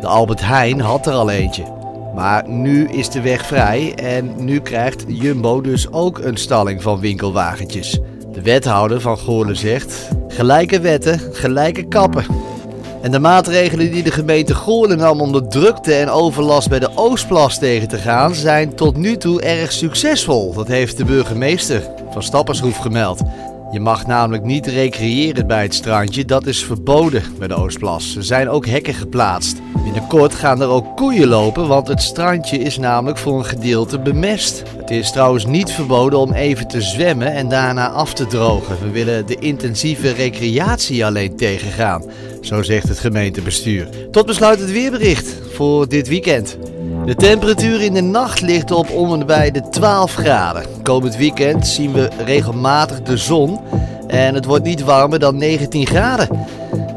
De Albert Heijn had er al eentje. Maar nu is de weg vrij en nu krijgt Jumbo dus ook een stalling van winkelwagentjes. De wethouder van Goorlen zegt: gelijke wetten, gelijke kappen. En de maatregelen die de gemeente Goorlen nam om de drukte en overlast bij de Oostplas tegen te gaan, zijn tot nu toe erg succesvol. Dat heeft de burgemeester van Stappershoef gemeld. Je mag namelijk niet recreëren bij het strandje, dat is verboden bij de Oostplas. Er zijn ook hekken geplaatst. Binnenkort gaan er ook koeien lopen, want het strandje is namelijk voor een gedeelte bemest. Het is trouwens niet verboden om even te zwemmen en daarna af te drogen. We willen de intensieve recreatie alleen tegengaan, zo zegt het gemeentebestuur. Tot besluit het weerbericht voor dit weekend. De temperatuur in de nacht ligt op om en bij de 12 graden. Komend weekend zien we regelmatig de zon en het wordt niet warmer dan 19 graden.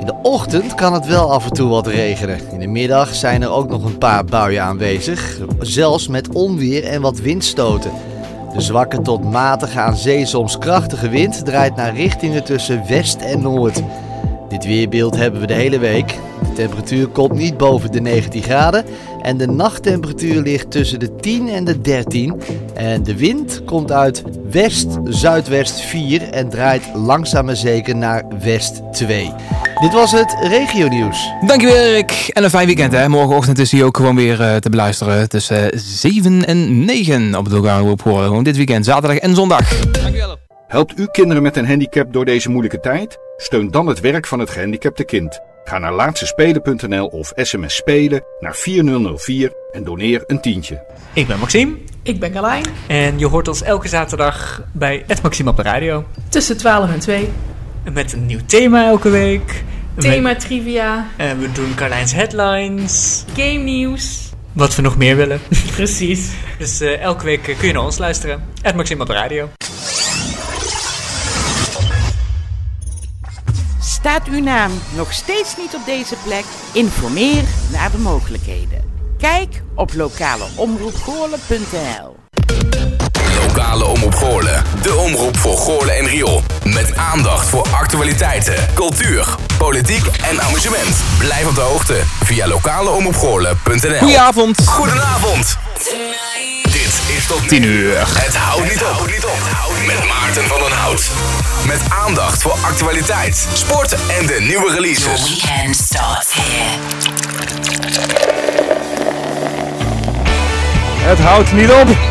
In de ochtend kan het wel af en toe wat regenen. In de middag zijn er ook nog een paar buien aanwezig, zelfs met onweer en wat windstoten. De zwakke tot matige aan zee soms krachtige wind draait naar richtingen tussen west en noord. Dit weerbeeld hebben we de hele week. De temperatuur komt niet boven de 19 graden en de nachttemperatuur ligt tussen de 10 en de 13. En de wind komt uit west-zuidwest 4 en draait langzaam maar zeker naar west 2. Dit was het regio nieuws. Dankjewel Erik. En een fijn weekend hè. Morgenochtend is hij ook gewoon weer uh, te beluisteren tussen 7 en 9 op de lokale op horen. Gewoon dit weekend, zaterdag en zondag. Dankjewel. Helpt u kinderen met een handicap door deze moeilijke tijd? Steun dan het werk van het gehandicapte kind. Ga naar laatstespelen.nl of sms spelen naar 4004 en doneer een tientje. Ik ben Maxime. Ik ben Carlijn. En je hoort ons elke zaterdag bij Het Maxime op de radio. Tussen 12 en 2. Met een nieuw thema elke week. Thema trivia. En we doen Carlijns headlines. Game nieuws. Wat we nog meer willen. Precies. dus uh, elke week kun je naar ons luisteren. Het Maxime op de radio. Staat uw naam nog steeds niet op deze plek? Informeer naar de mogelijkheden. Kijk op lokaleomroepgoorlen.nl Lokale Omroep Goorlen. De omroep voor Goorlen en Riool. Met aandacht voor actualiteiten, cultuur, politiek en amusement. Blijf op de hoogte via lokaleomroepgoorlen.nl Goedenavond. Goedenavond. Dit is tot 10 uur. Het houdt niet op. Met Maarten van den Hout. Met aandacht voor actualiteit, sport en de nieuwe releases. weekend starts here. Het houdt niet op.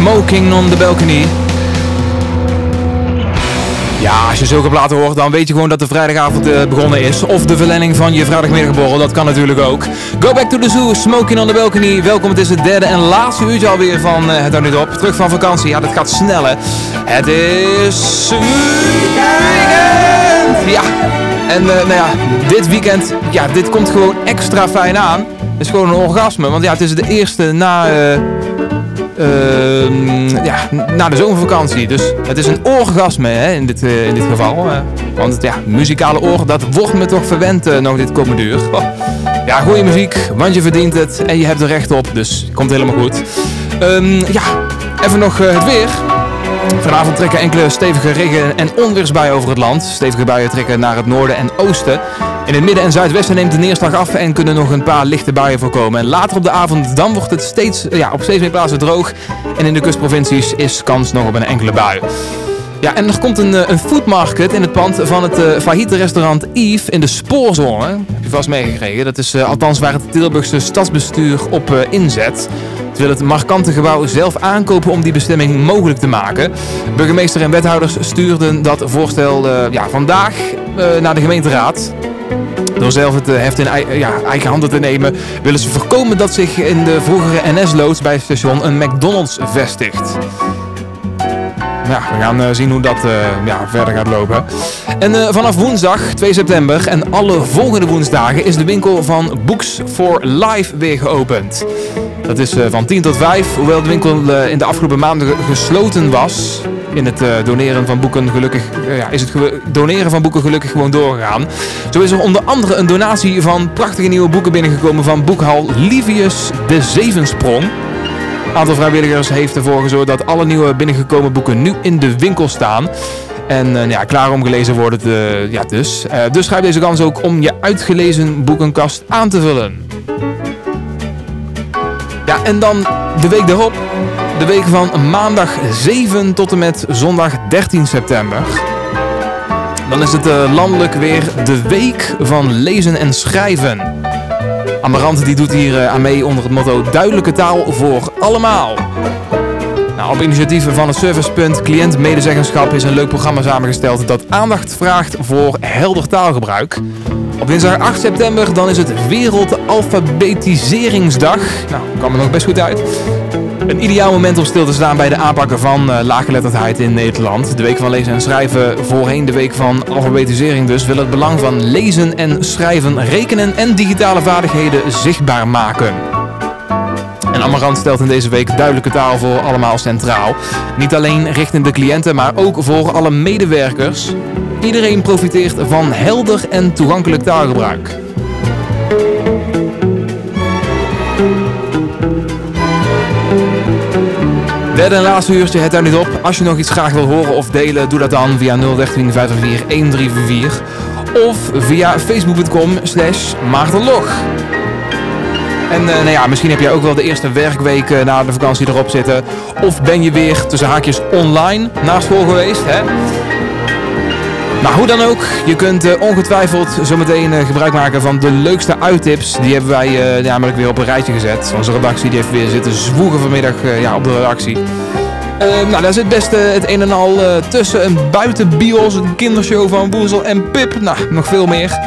Smoking on the Balcony. Ja, als je zulke platen hoort, dan weet je gewoon dat de vrijdagavond uh, begonnen is. Of de verlenging van je vrijdagmiddagborrel, dat kan natuurlijk ook. Go Back to the Zoo, Smoking on the Balcony. Welkom, het is het derde en laatste uurtje alweer van uh, Het niet Op. Terug van vakantie, ja, dat gaat sneller. Het is weekend! Ja, en uh, nou ja, dit weekend, ja, dit komt gewoon extra fijn aan. Het is gewoon een orgasme, want ja, het is de eerste na... ja, na de zomervakantie. Dus het is een orgasme hè, in, dit, uh, in dit geval. Uh, want ja, muzikale oor, dat wordt me toch verwend uh, nog dit komende uur. Ja, goede muziek, want je verdient het en je hebt er recht op. Dus komt helemaal goed. Um, ja, even nog het weer. Vanavond trekken enkele stevige regen- en onweersbuien over het land. Stevige buien trekken naar het noorden en oosten. In het midden en zuidwesten neemt de neerslag af en kunnen nog een paar lichte buien voorkomen. En later op de avond dan wordt het steeds, ja, op steeds meer plaatsen droog. En in de kustprovincies is kans nog op een enkele bui. Ja, en er komt een, een food market in het pand van het uh, failliete restaurant Yves in de spoorzone. Heb je vast meegekregen. Dat is uh, althans waar het Tilburgse stadsbestuur op inzet. Het wil het markante gebouw zelf aankopen om die bestemming mogelijk te maken. Burgemeester en wethouders stuurden dat voorstel ja, vandaag naar de gemeenteraad. Door zelf het heft in ja, eigen handen te nemen, willen ze voorkomen dat zich in de vroegere NS-loods bij het station een McDonald's vestigt. We gaan uh, zien hoe dat uh, ja, verder gaat lopen. En uh, vanaf woensdag 2 september en alle volgende woensdagen is de winkel van Books for Life weer geopend. Dat is van 10 tot 5, hoewel de winkel in de afgelopen maanden gesloten was. In het doneren van boeken gelukkig ja, is het doneren van boeken gelukkig gewoon doorgegaan. Zo is er onder andere een donatie van prachtige nieuwe boeken binnengekomen van boekhal Livius de Zevensprong. Een aantal vrijwilligers heeft ervoor gezorgd dat alle nieuwe binnengekomen boeken nu in de winkel staan. En uh, ja, klaar om gelezen worden ja, dus. Uh, dus schrijf deze kans ook om je uitgelezen boekenkast aan te vullen. Ja, en dan de week daarop. De week van maandag 7 tot en met zondag 13 september. Dan is het uh, landelijk weer de week van lezen en schrijven. Amarant die doet hier aan mee onder het motto duidelijke taal voor allemaal. Nou, op initiatieven van het servicepunt Cliënt Medezeggenschap is een leuk programma samengesteld dat aandacht vraagt voor helder taalgebruik. Op dinsdag 8 september dan is het Wereldalfabetiseringsdag. Nou, kwam er nog best goed uit. Een ideaal moment om stil te staan bij de aanpakken van uh, laaggeletterdheid in Nederland. De week van lezen en schrijven, voorheen de week van alfabetisering dus, wil het belang van lezen en schrijven, rekenen en digitale vaardigheden zichtbaar maken. En Amarant stelt in deze week duidelijke taal voor allemaal centraal. Niet alleen richting de cliënten, maar ook voor alle medewerkers. Iedereen profiteert van helder en toegankelijk taalgebruik. Derde en laatste uurtje, het daar niet op. Als je nog iets graag wil horen of delen, doe dat dan via 013 504 1344 of via facebook.com slash maartenlog. En uh, nou ja, misschien heb jij ook wel de eerste werkweek uh, na de vakantie erop zitten. Of ben je weer tussen haakjes online na school geweest. Hè? Maar hoe dan ook, je kunt uh, ongetwijfeld zometeen gebruik maken van de leukste uittips. Die hebben wij namelijk weer op een rijtje gezet. Onze redactie die heeft weer zitten zwoegen vanmiddag ja, op de redactie. nou, daar zit best het een en al tussen. Een buitenbios, een kindershow van Woezel en Pip. Nou, nog veel meer.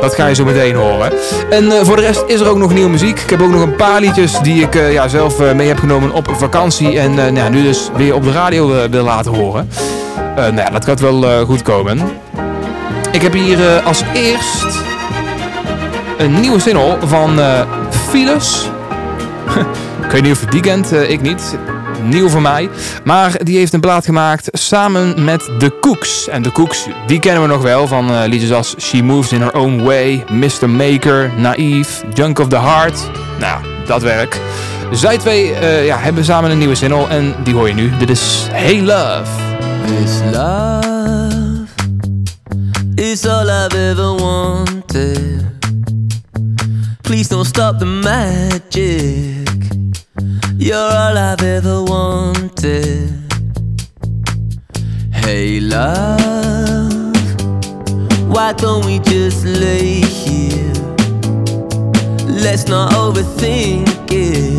Dat ga je zo meteen horen. En uh, voor de rest is er ook nog nieuwe muziek. Ik heb ook nog een paar liedjes die ik uh, ja, zelf uh, mee heb genomen op vakantie. En nou ja, nu dus weer op de radio wil laten horen. nou ja, dat gaat wel goed komen. Ik heb hier als eerst een nieuwe single van Phyllis. ik weet niet of je die kent, ik niet nieuw voor mij. Maar die heeft een plaat gemaakt samen met The Cooks. En The Cooks, die kennen we nog wel van uh, liedjes als She Moves in Her Own Way, Mr. Maker, Naive, Junk of the Heart. Nou, dat werk. Zij twee uh, ja, hebben samen een nieuwe single en die hoor je nu. Dit is Hey Love. This love is all I've ever wanted. Please don't stop the magic. Mm. You're all I've ever wanted. Hey, love, why don't we just lay here? Let's not overthink it.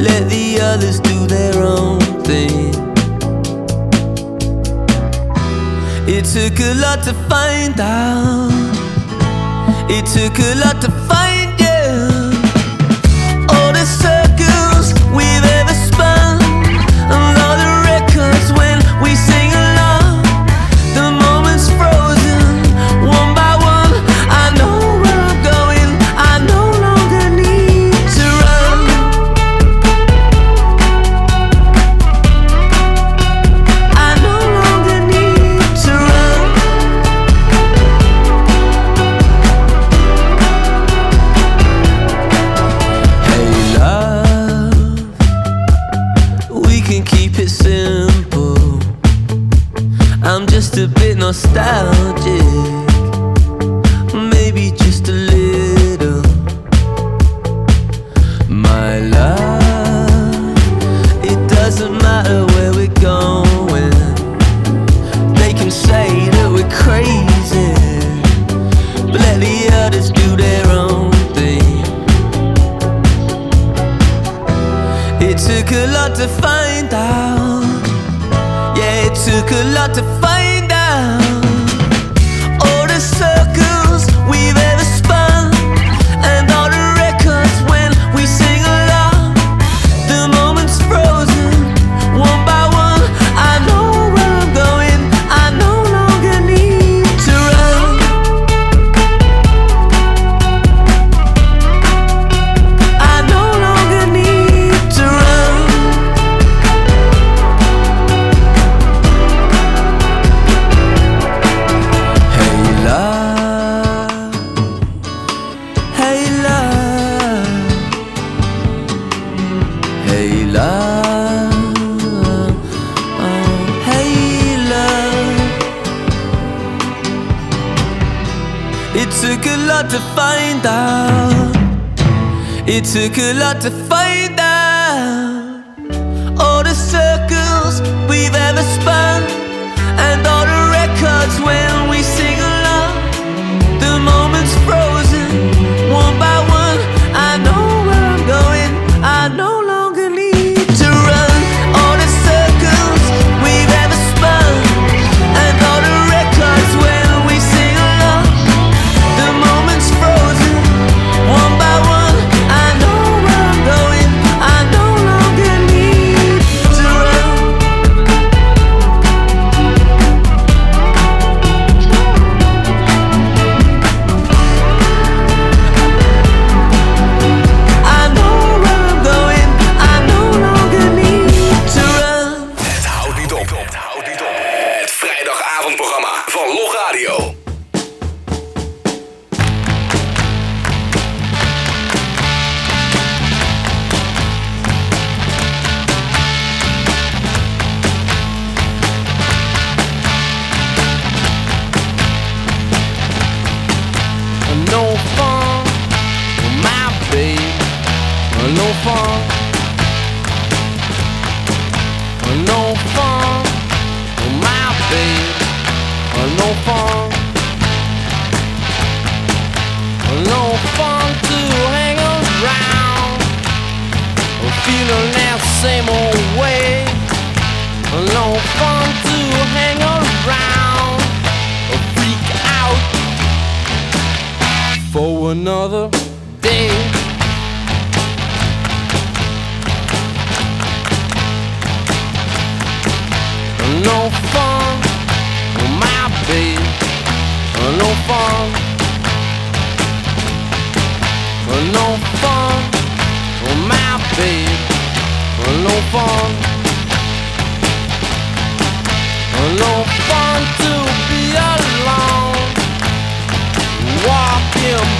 Let the others do their own thing. It took a lot to find out. It took a lot to find you. All the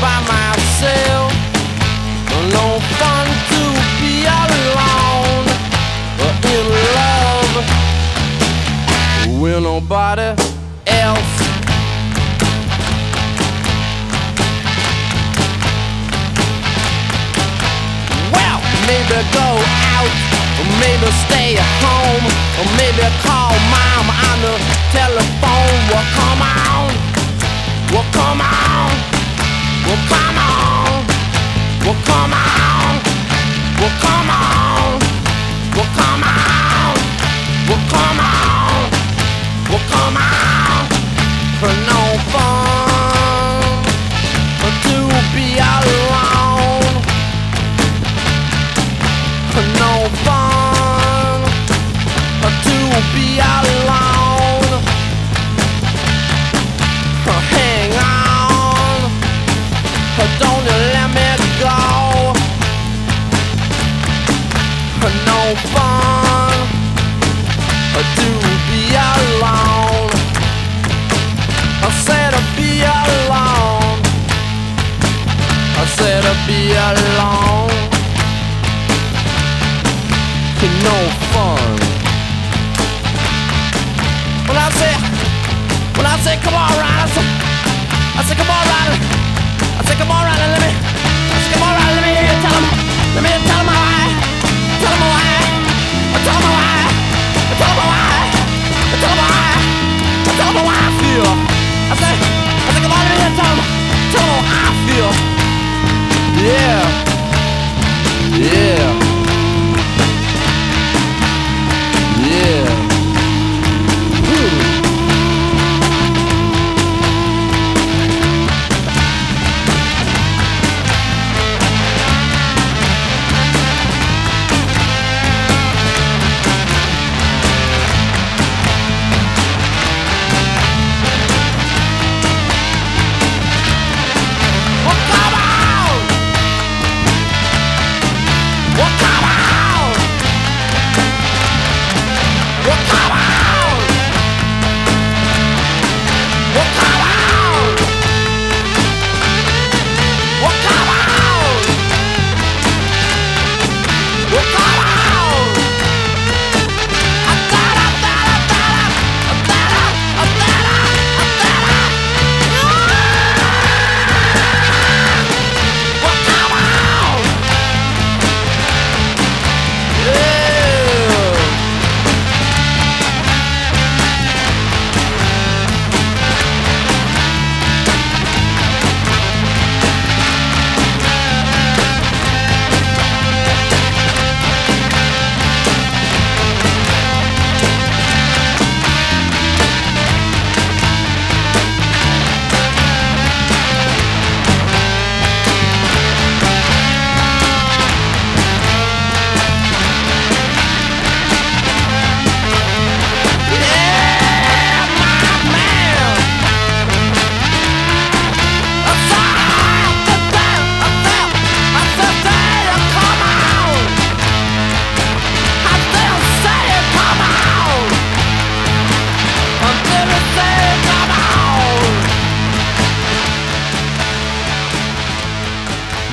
by myself. No fun to be alone, but in love with nobody else. Well, maybe go out, or maybe stay home, or maybe call mom on the telephone. Well, come on, well, come on. Well, come on. Well, come on. Well, come on. Well, come on. Well, come on. Well, come on. Be alone. Ain't no fun. When I say, when I say, come on, Ryder, I say, I say, come on, Ryder. I say, come on, Ryder, let me, I say, come on, Ryder, let me tell him, let me tell him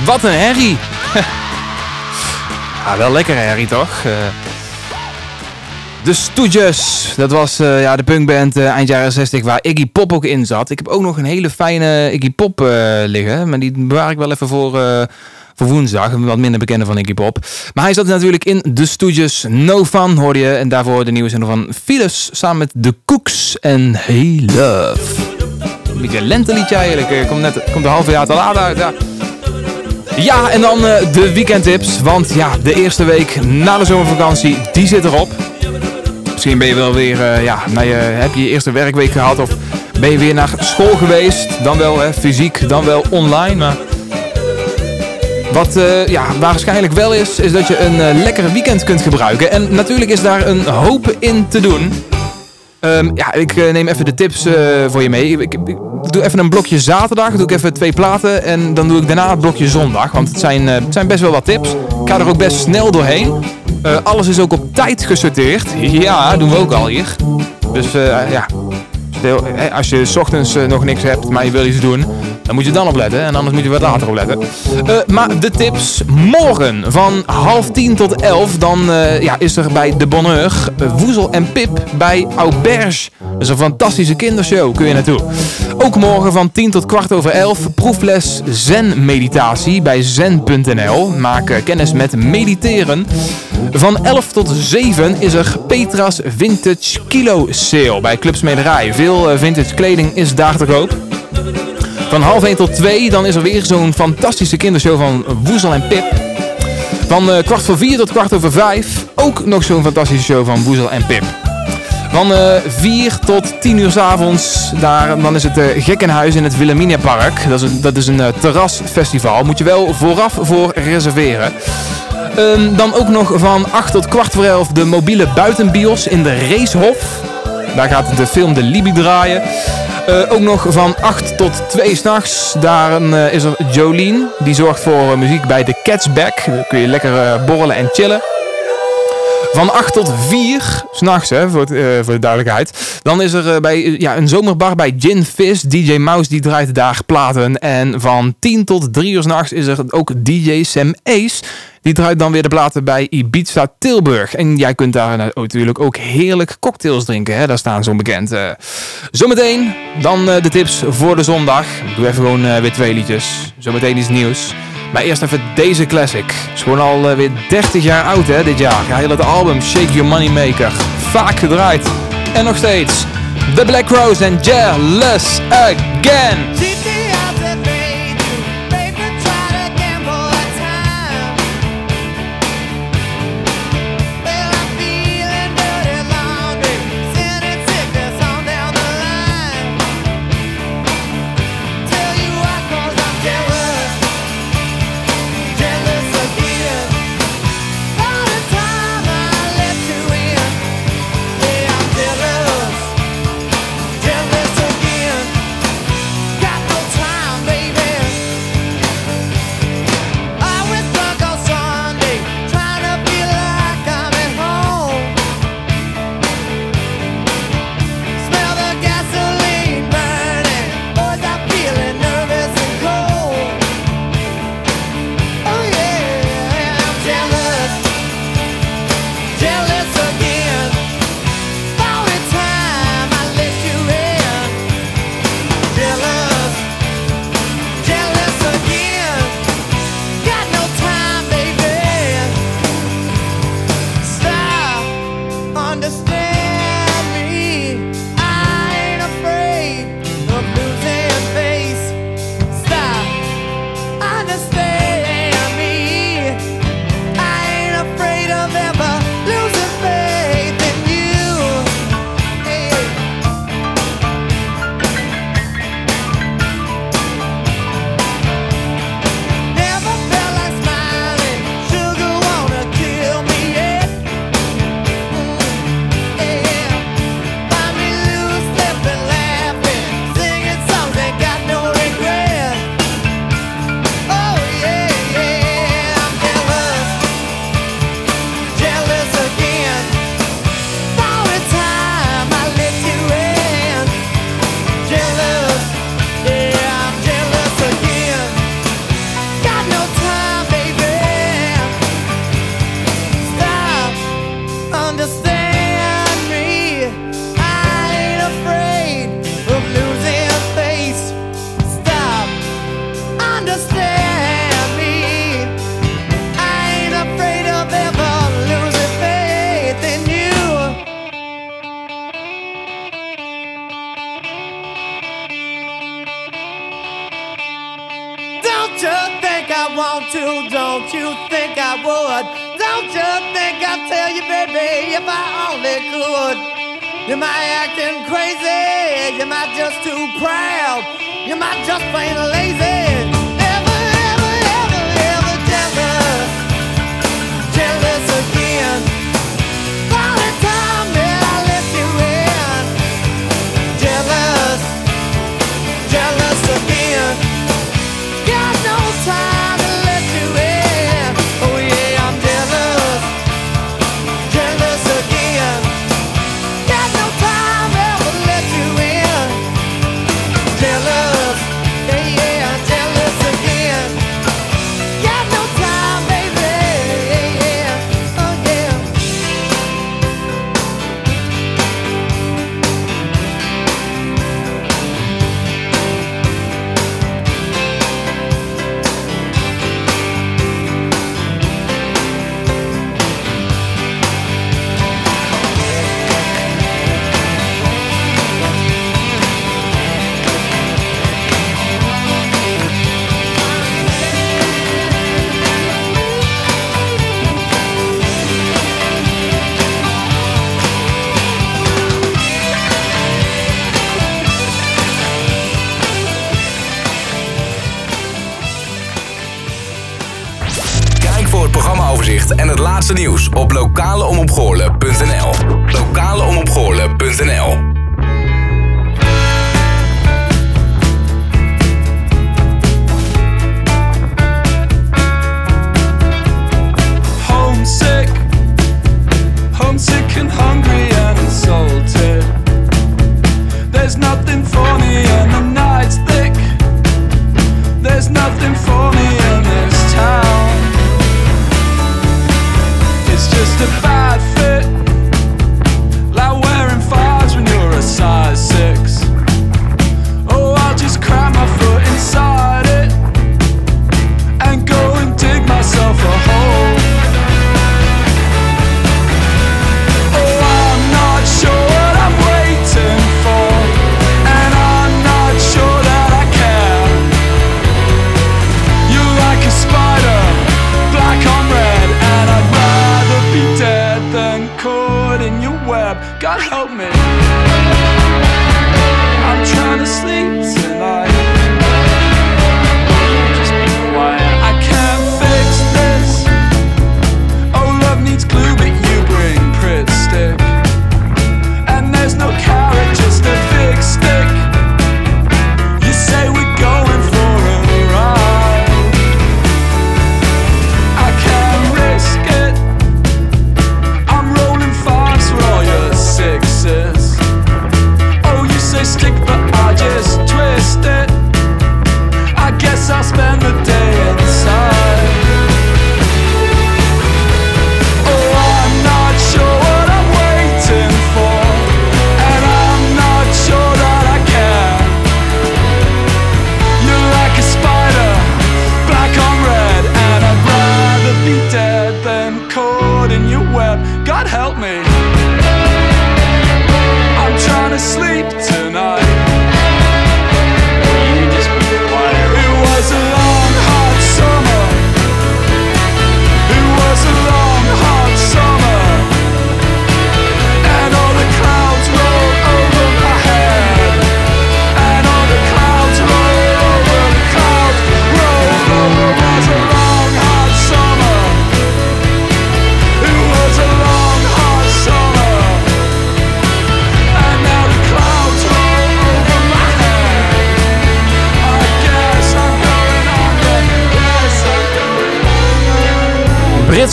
Wat een herrie. ja, wel lekker herrie toch? Eh, de Stooges, dat was eh, ja, de punkband eh, eind jaren 60 waar Iggy Pop ook in zat. Ik heb ook nog een hele fijne Iggy Pop liggen, maar die bewaar ik wel even voor, voor woensdag. Een wat minder bekende van Iggy Pop. Maar hij zat natuurlijk in de Stooges. No Fun hoorde je en daarvoor de nieuwe zin van Phyllis samen met The Cooks en Hey Love. Een beetje lenteliedje eigenlijk. Komt een half jaar te laat uit. Ja. Ja, en dan eh, de weekendtips. Want ja, de eerste week na de zomervakantie, die zit erop. Misschien ben je wel weer, eh, ja, je, heb je je eerste werkweek gehad of ben je weer naar school geweest. Dan wel fysiek, dan wel online. Maar wat eh, ja, waarschijnlijk wel is, is dat je een lekkere weekend kunt gebruiken. En natuurlijk is daar een hoop in te doen. Ehm, ja, ik eh, neem even de tips eh, voor je mee. Ik, doe even een blokje zaterdag, doe ik even twee platen en dan doe ik daarna het blokje zondag. Want het zijn, eh, het zijn best wel wat tips. Ik ga er ook best snel doorheen. Alles is ook op tijd gesorteerd. Ja, doen we ook al hier. Dus ja, als je 's ochtends eh, nog niks hebt, maar je wil iets doen, dan moet je dan opletten. En anders moet je wat later opletten. Eh, maar de tips morgen van half tien tot elf. Dan eh, ja, is er bij De Bonheur Woezel en Pip bij Auberge. Dat is een fantastische kindershow, kun je naartoe. Ook morgen van 10 tot kwart over 11 proefles Zen meditatie bij zen.nl. Maak kennis met mediteren. Van 11 tot 7 is er Petra's Vintage Kilo Sale bij Clubsmederij. Veel eh, vintage kleding is daar te koop. Van half 1 tot 2 dan is er weer zo'n fantastische kindershow van Woezel en Pip. Van eh, kwart voor 4 tot kwart over 5 ook nog zo'n fantastische show van Woezel en Pip. Van eh 4 tot 10 uur s avonds, daar, dan is het eh, Gekkenhuis in het Wilhelminapark. Dat is dat is een terrasfestival. Moet je wel vooraf voor reserveren. Ehm, dan ook nog van 8 tot kwart voor 11 de mobiele buitenbios in de Racehof. Daar gaat de film De Libi draaien. Eh, ook nog van 8 tot 2 s'nachts. Daar eh, is er Jolien. Die zorgt voor eh, muziek bij de Cats Back. Daar kun je lekker borrelen en chillen. Van 8 tot 4, s'nachts voor, voor de duidelijkheid. Dan is er bij, ja, een zomerbar bij Gin Fizz. DJ Mouse die draait daar platen. En van 10 tot 3 uur s'nachts is er ook DJ Sam Ace. Die draait dan weer de platen bij Ibiza Tilburg. En jij kunt daar nou natuurlijk ook heerlijk cocktails drinken. Hè? Daar staan zo'n bekend. eh. Zometeen dan eh, de tips voor de zondag. Ik doe even gewoon eh, weer twee liedjes. Zometeen iets nieuws. Maar eerst even deze classic. Is gewoon al weer 30 jaar oud hè, dit jaar. Ja, heel het album Shake Your Money Maker. Vaak gedraaid. En nog steeds. The Black Rose en Jealous Again. You might acting crazy, you might just too proud, you might just plain lazy. Op lokaleomopgoorlen.nl. Lokaleomopgoorlen.nl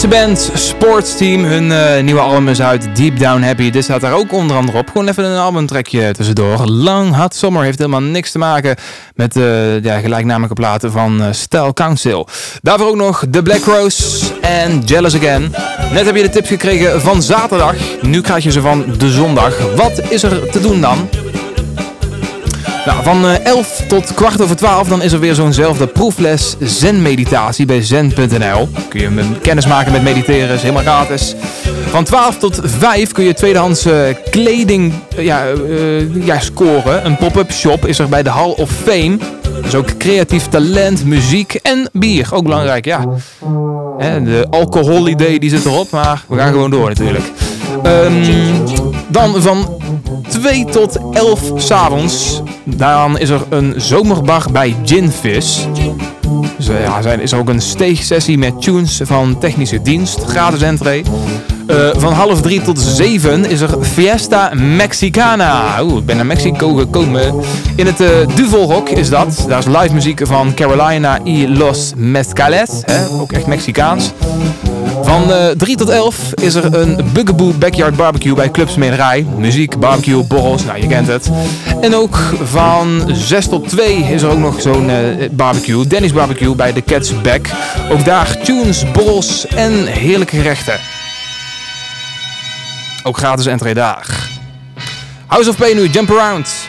Britse band Sportsteam, hun eh, nieuwe album is uit, Deep Down Happy. Dit staat daar ook onder andere op. Gewoon even een albumtrekje tussendoor. Long Hot Summer heeft helemaal niks te maken met de ja, gelijknamige platen van eh, Style Council. Daarvoor ook nog The Black Rose en Jealous Again. Net heb je de tips gekregen van zaterdag. Nu krijg je ze van de zondag. Wat is er te doen dan? Nou, van eh, 11 tot kwart over 12 dan is er weer zo'nzelfde proefles zen-meditatie bij zen.nl. Kun je kennis maken met mediteren, is helemaal gratis. Van 12 tot 5 kun je tweedehands eh, kleding eh, ja, eh, ja, scoren. Een pop-up shop is er bij de Hall of Fame. Dus ook creatief talent, muziek en bier. Ook belangrijk, ja. De alcoholidee die zit erop, maar we gaan gewoon door natuurlijk. Ehm, dan van 2 tot 11 s'avonds. Dan is er een zomerbar bij Ginvis. Dus eh, ja, er is ook een steegsessie met tunes van technische dienst. Gratis entree. Eh, van half drie tot zeven is er Fiesta Mexicana. Oeh, ik ben naar Mexico gekomen. In het Duvelrock is dat. Daar is live muziek van Carolina y Los Mezcales. Ook echt Mexicaans. Van eh 3 tot 11 is er een Bugaboo Backyard Barbecue bij Club Smederij. Muziek, barbecue, borrels, nou je kent het. En ook van 6 tot 2 is er ook nog zo'n eh, barbecue. Dennis Barbecue bij de Cats Back. Ook daar tunes, borrels en heerlijke gerechten. Ook gratis entree daar. House of Pain nu, Jump Around.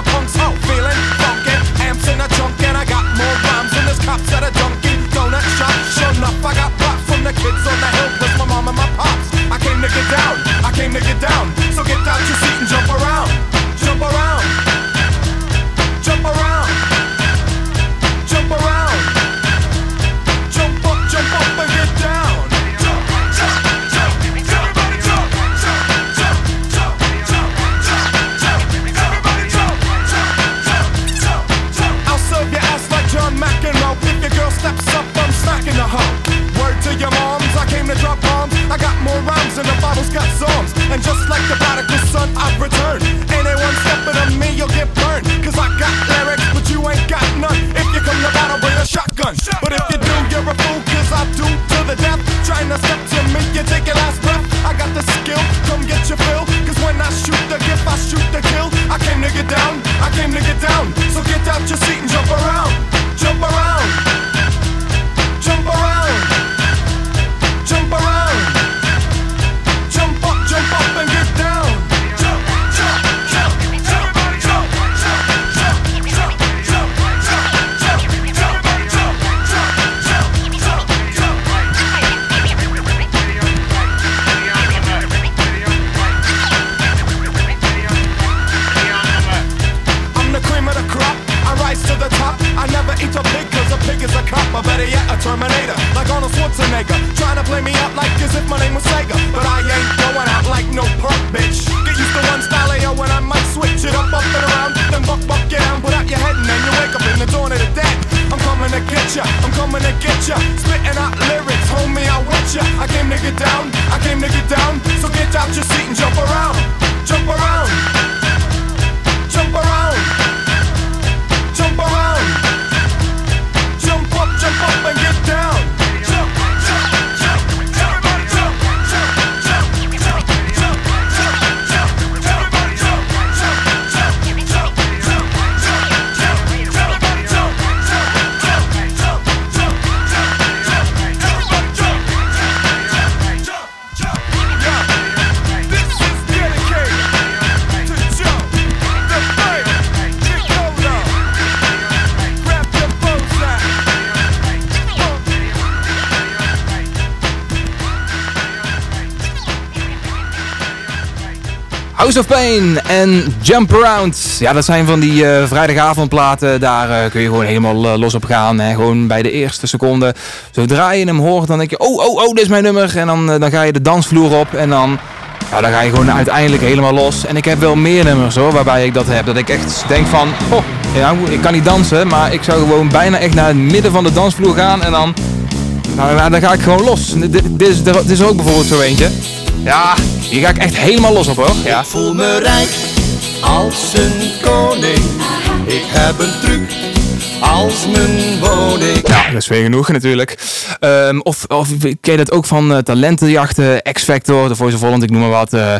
the punk's out feeling funky. Amps in a trunk and I got more rhymes than this cops at a Dunkin' Donut shop. Sure enough, I got props from the kids on the hill with my mom and my pops. I came to get down, I came to get down. So get out your seat and jump Just like the prodigal son, I've returned. Ain't a one stepping on me, you'll get burned. Cause I got lyrics, but you ain't got none. If you come to battle with a shotgun. shotgun. But if you do, you're a fool, cause I do to the death. Trying to step to me, you take your last breath. I got the skill, come get your fill. Cause when I shoot the gift, I shoot the kill. I came to get down, I came to get down. So get out your seat and jump around. Of Pain en Jump Around. Ja, dat zijn van die eh, vrijdagavondplaten. Daar eh, kun je gewoon helemaal eh, los op gaan. Hè. Gewoon bij de eerste seconde. Zodra je hem hoort, dan denk je... Oh, oh, oh, dit is mijn nummer. En dan, dan ga je de dansvloer op. En dan, ja, dan ga je gewoon uiteindelijk helemaal los. En ik heb wel meer nummers hoor, waarbij ik dat heb. Dat ik echt denk van... Oh, ja, ik kan niet dansen. Maar ik zou gewoon bijna echt naar het midden van de dansvloer gaan. En dan... Nou, dan ga ik gewoon los. Dit, dit, is, dit is ook bijvoorbeeld zo eentje. Ja, hier ga ik echt helemaal los op hoor. Ja. Voel me rijk als een koning. Ik heb een truc als mijn woning. Ja, dat is weer genoeg natuurlijk. Ehm, of, of ken je dat ook van eh, talentenjachten, X-Factor, de Voice ik noem maar wat. eh,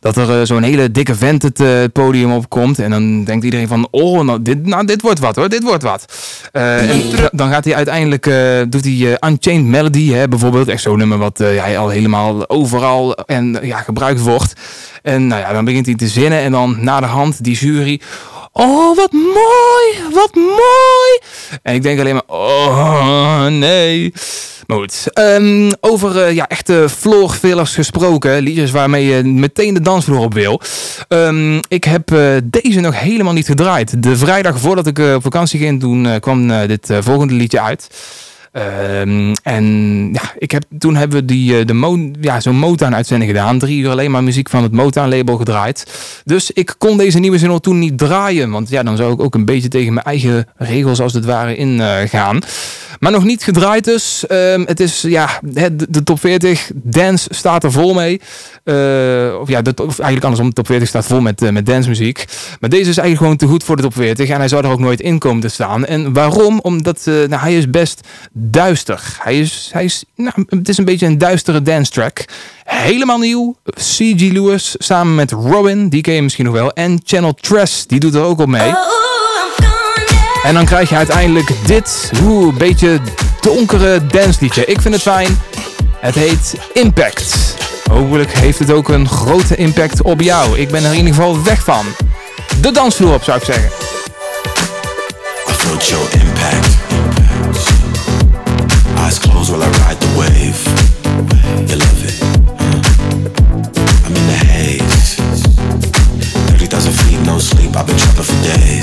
dat er eh, zo'n hele dikke vent het podium opkomt. En dan denkt iedereen van, oh, nou dit, nou, dit wordt wat hoor, dit wordt wat. En da- dan gaat hij uiteindelijk, doet hij Unchained Melody, hè, bijvoorbeeld. Echt zo'n nummer wat ja, al helemaal overal en, ja, gebruikt wordt. En nou ja, dan begint hij te zinnen en dan na de hand die jury... Oh, wat mooi, wat mooi. En ik denk alleen maar, oh nee. Maar goed, ehm, over eh, ja, echte floorfillers gesproken, liedjes waarmee je meteen de dansvloer op wil. Ehm, ik heb eh, deze nog helemaal niet gedraaid. De vrijdag voordat ik eh, op vakantie ging, toen kwam dit volgende liedje uit. Ehm, en ja, ik heb, toen hebben we die, eh, de Mo- ja, zo'n Motown-uitzending gedaan. Drie uur alleen maar muziek van het Motown-label gedraaid. Dus ik kon deze nieuwe single toen niet draaien. Want ja, dan zou ik ook een beetje tegen mijn eigen regels als het ware ingaan. maar nog niet gedraaid dus. Ehm, het is, ja, de, de top 40 dance staat er vol mee. Eh, of ja, de, eigenlijk andersom, de top 40 staat vol met, uh, met dancemuziek. Maar deze is eigenlijk gewoon te goed voor de top 40. En hij zou er ook nooit in komen te staan. En waarom? Omdat nou, hij is best duister. Hij is, hij is, nou, het is een beetje een duistere dance track. Helemaal nieuw. C.G. Lewis samen met Robin, die ken je misschien nog wel. En Channel Tress, die doet er ook op mee. En dan krijg je uiteindelijk dit, oeh, een beetje donkere dansliedje. Ik vind het fijn. Het heet Impact. Hopelijk heeft het ook een grote impact op jou. Ik ben er in ieder geval weg van. De dansvloer op zou ik zeggen. I impact. I've been trapping for days.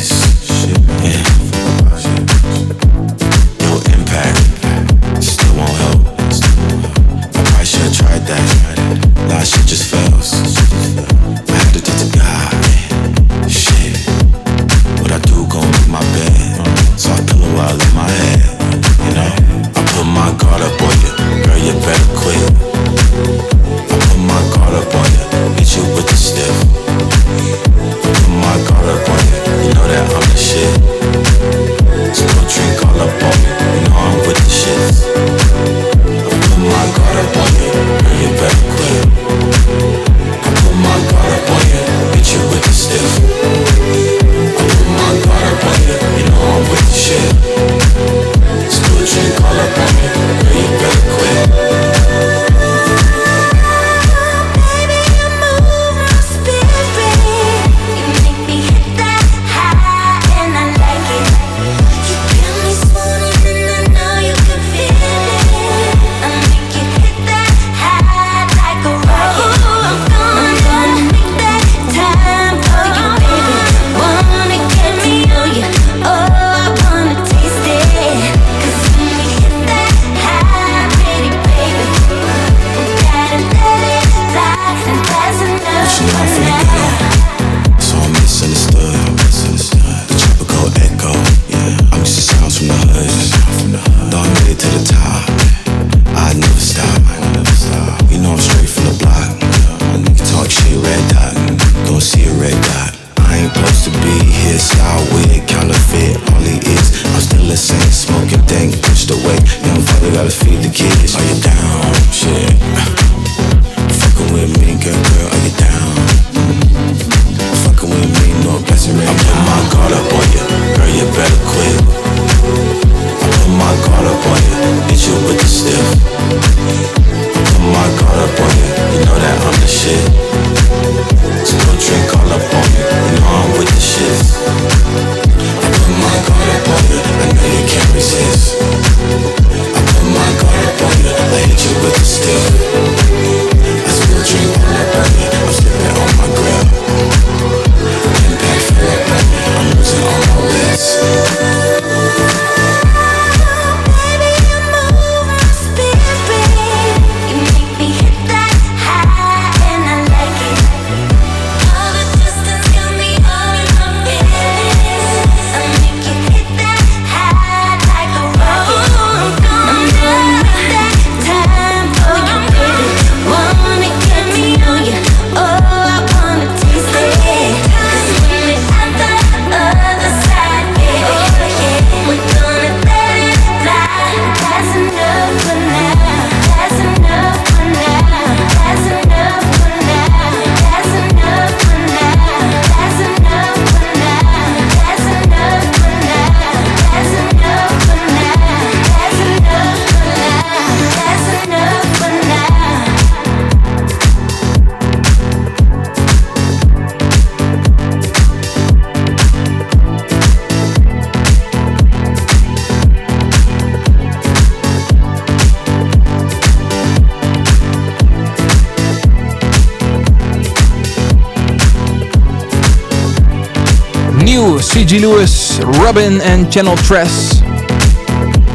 C.G. Lewis, Robin en Channel Tress.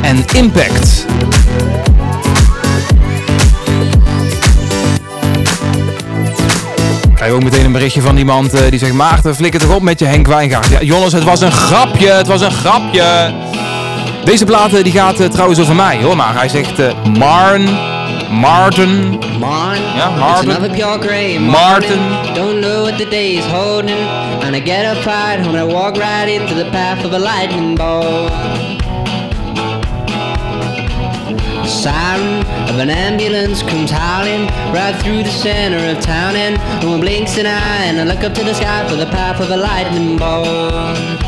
En Impact. Krijg ook meteen een berichtje van iemand eh, die zegt... Maarten, flikker toch op met je Henk Wijngaard. Ja, Jonas, het was een grapje, het was een grapje. Deze plaat eh, die gaat eh, trouwens over mij, hoor maar. Hij zegt eh Marn, Martin. Martin, It's Martin. another pure gray Martin. morning. Don't know what the day is holding, and I get up right when I walk right into the path of a lightning bolt. Siren of an ambulance comes howling right through the center of town, and no one blinks an eye, and I look up to the sky for the path of a lightning bolt.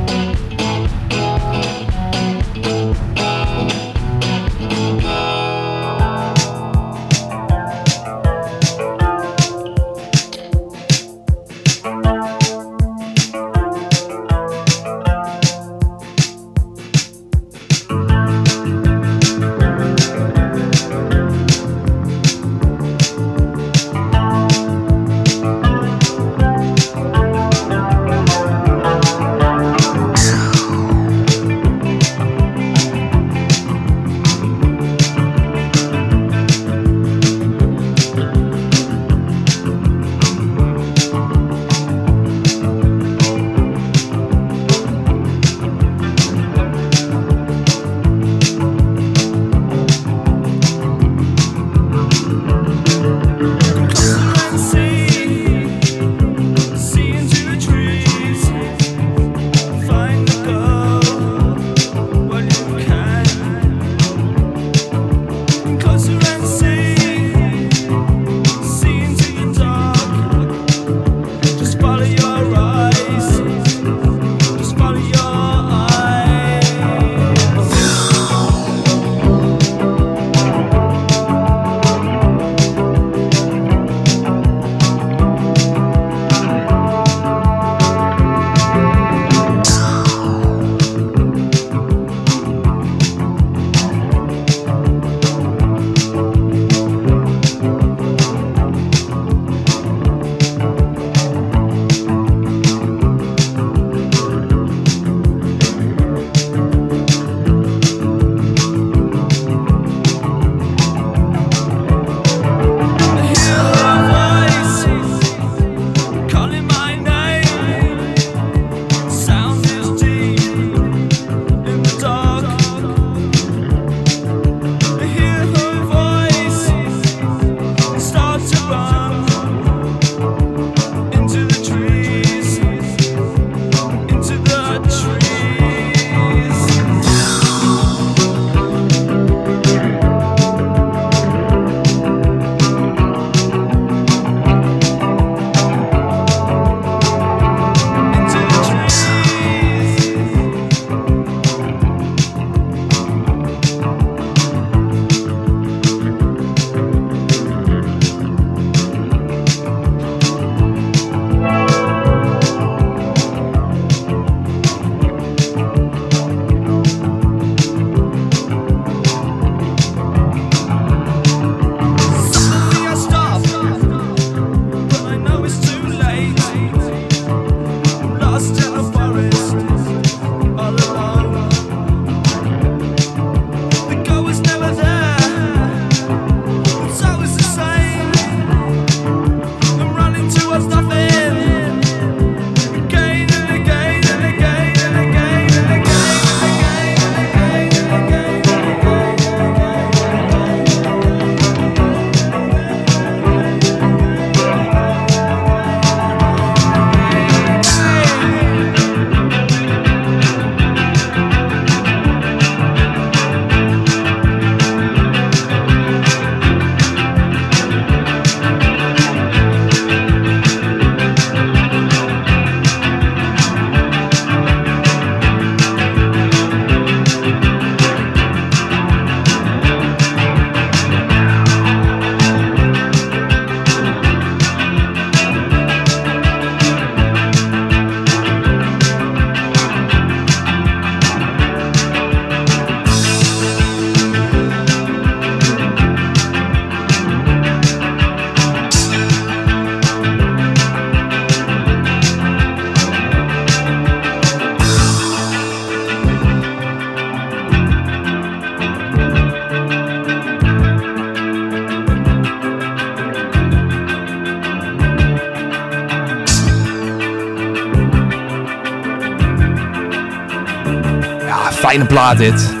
Fijne plaat dit.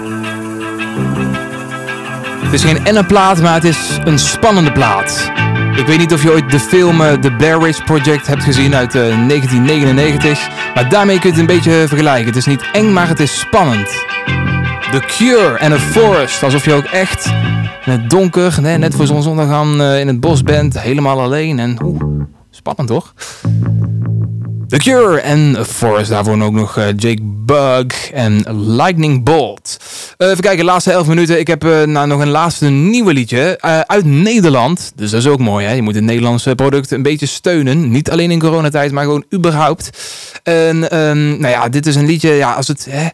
Het is geen enne plaat, maar het is een spannende plaat. Ik weet niet of je ooit de film eh, The Blair Witch Project hebt gezien uit eh, 1999. Maar daarmee kun je het een beetje vergelijken. Het is niet eng, maar het is spannend. The Cure and a Forest. Alsof je ook echt in het donker, net voor zonsondergang eh, in het bos bent. Helemaal alleen. En spannend toch? The Cure en Forest. Daarvoor ook nog eh, Jake Bug en Lightning Bolt. Eh, even kijken, laatste 11 minuten. Ik heb eh, nou, nog een laatste nieuwe liedje uit Nederland. Dus dat is ook mooi, hè? Je moet het Nederlandse product een beetje steunen. Niet alleen in coronatijd, maar gewoon überhaupt. En ehm, nou ja, dit is een liedje, ja, als het... Hè,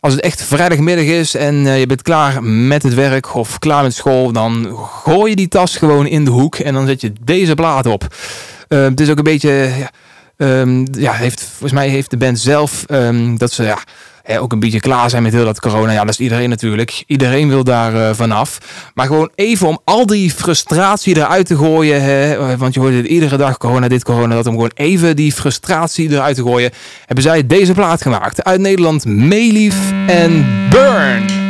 als het echt vrijdagmiddag is en je bent klaar met het werk of klaar met school, dan gooi je die tas gewoon in de hoek en dan zet je deze plaat op. Het is ook een beetje, ja, ehm, ja, heeft, volgens mij heeft de band zelf ehm, dat ze ja, hè, ook een beetje klaar zijn met heel dat corona. Ja, dat is iedereen natuurlijk. Iedereen wil daar eh, vanaf. Maar gewoon even om al die frustratie eruit te gooien. Hè, eh, want je hoort het iedere dag corona, dit corona, dat. Om gewoon even die frustratie eruit te gooien. Hebben zij deze plaat gemaakt. Uit Nederland, Meelief en Burn.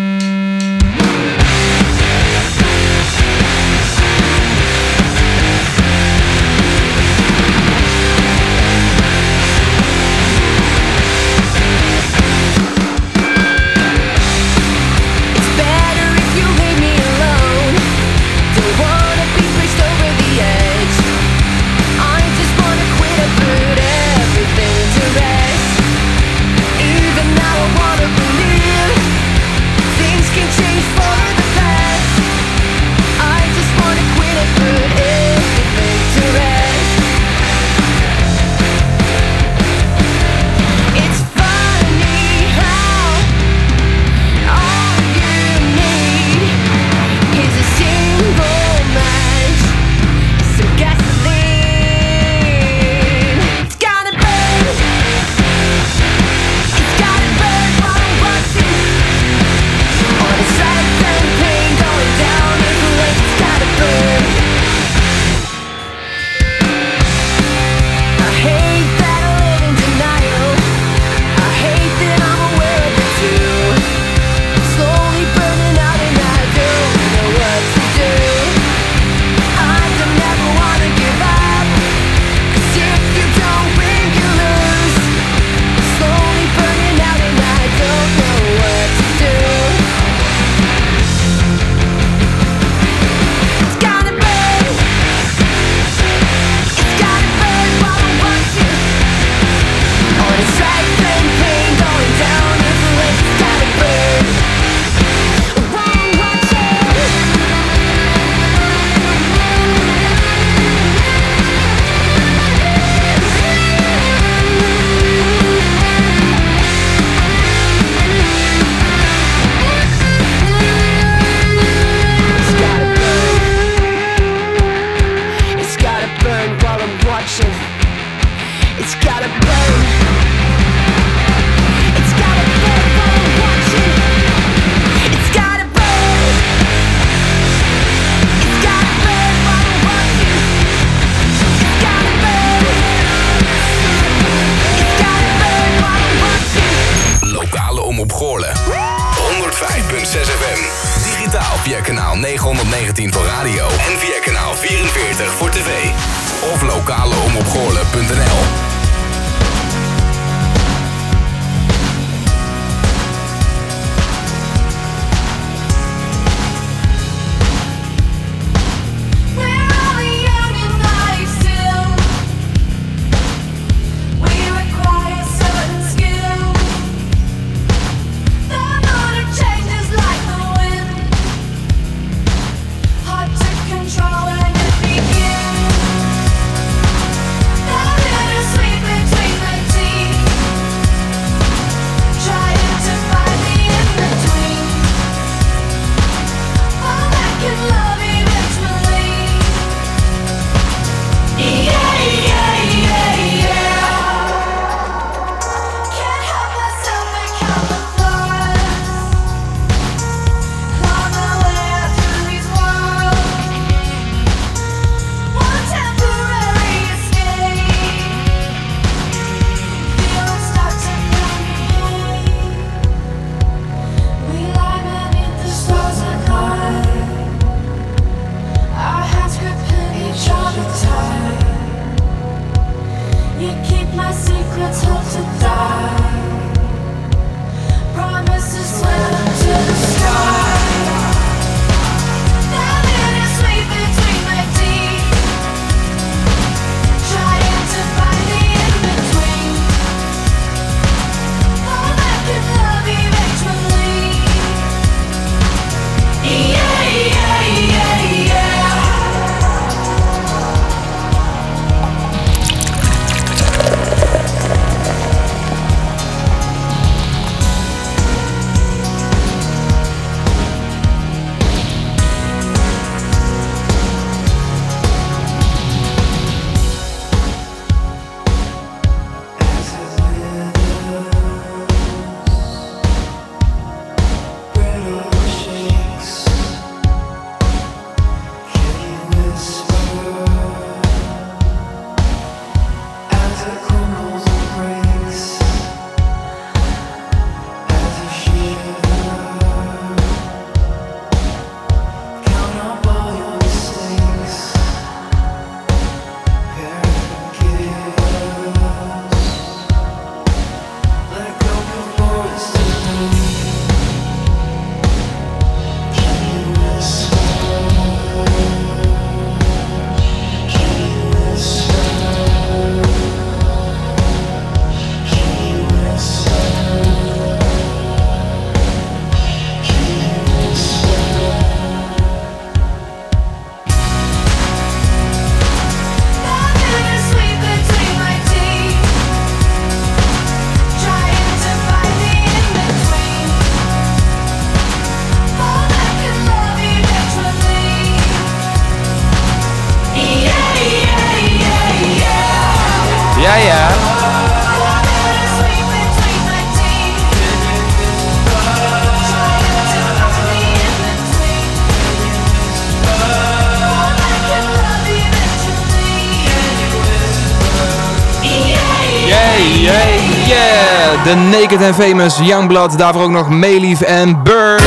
Naked and Famous Youngblood. Daarvoor ook nog Mayleaf en Burn.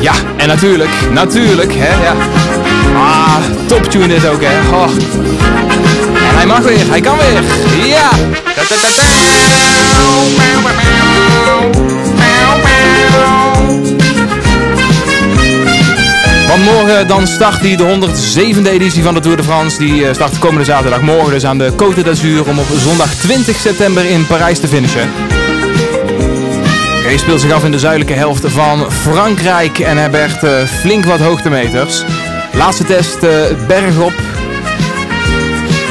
Ja, en natuurlijk, natuurlijk, hè, ja. Ah, toptune dit ook, hè. Oh. En hij mag weer, hij kan weer. Ja. Want morgen dan start die de 107e editie van de Tour de France. Die eh, start komende zaterdag morgen dus aan de Côte d'Azur om op zondag 20 september in Parijs te finishen. De speelt zich af in de zuidelijke helft van Frankrijk en hij bergt eh, flink wat hoogtemeters. Laatste test eh, bergop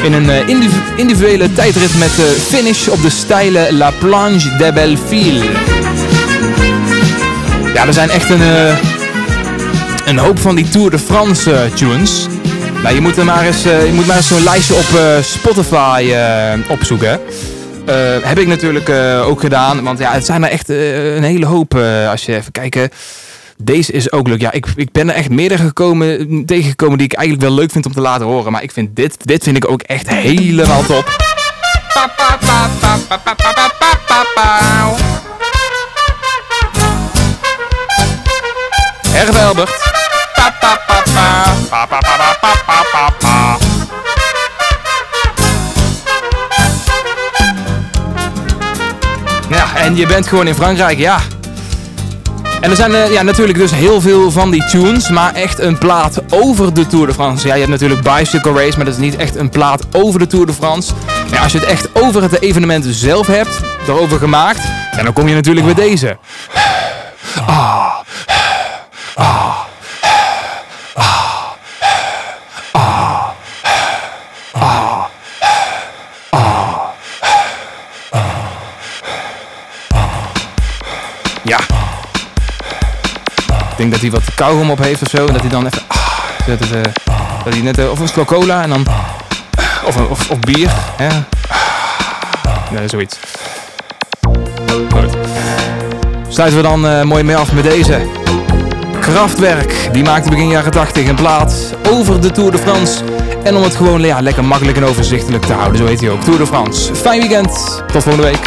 in een indiv- individuele tijdrit met eh, finish op de steile La Planche de Belleville. Ja, er zijn echt een, een hoop van die Tour de France eh, tunes. Nou, je moet, er maar eens, eh, je moet maar eens zo'n lijstje op eh, Spotify opzoeken. Heb ik natuurlijk ook gedaan. Want ja, het zijn er echt een hele hoop. als je even kijkt. Deze is ook leuk. Ja, ik, ik ben er echt meerdere gekomen, tegengekomen die ik eigenlijk wel leuk vind om te laten horen. Maar ik vind dit, dit vind ik ook echt helemaal top. Herve Elbert. Ja, en je bent gewoon in Frankrijk, ja. En er zijn eh, ja, natuurlijk dus heel veel van die tunes, maar echt een plaat over de Tour de France. Ja, je hebt natuurlijk Bicycle Race, maar dat is niet echt een plaat over de Tour de France. Ja, als je het echt over het evenement zelf hebt, erover gemaakt, dan kom je natuurlijk bij deze. Ah. Ah. Ah. Ja. Ik denk dat hij wat kauwgom op heeft of zo. En dat hij dan even... ah, dat, eh, dat hij net... eh, of een slok cola en dan... of, een- of, of bier. Hè? Nee, zoiets. Goed. Sluiten we dan eh, mooi mee af met deze. Kraftwerk. Die maakte begin jaren 80 een plaat over de Tour de France. En om het gewoon ja, lekker makkelijk en overzichtelijk te houden. Zo heet hij ook. Tour de France. Fijn weekend. Tot volgende week.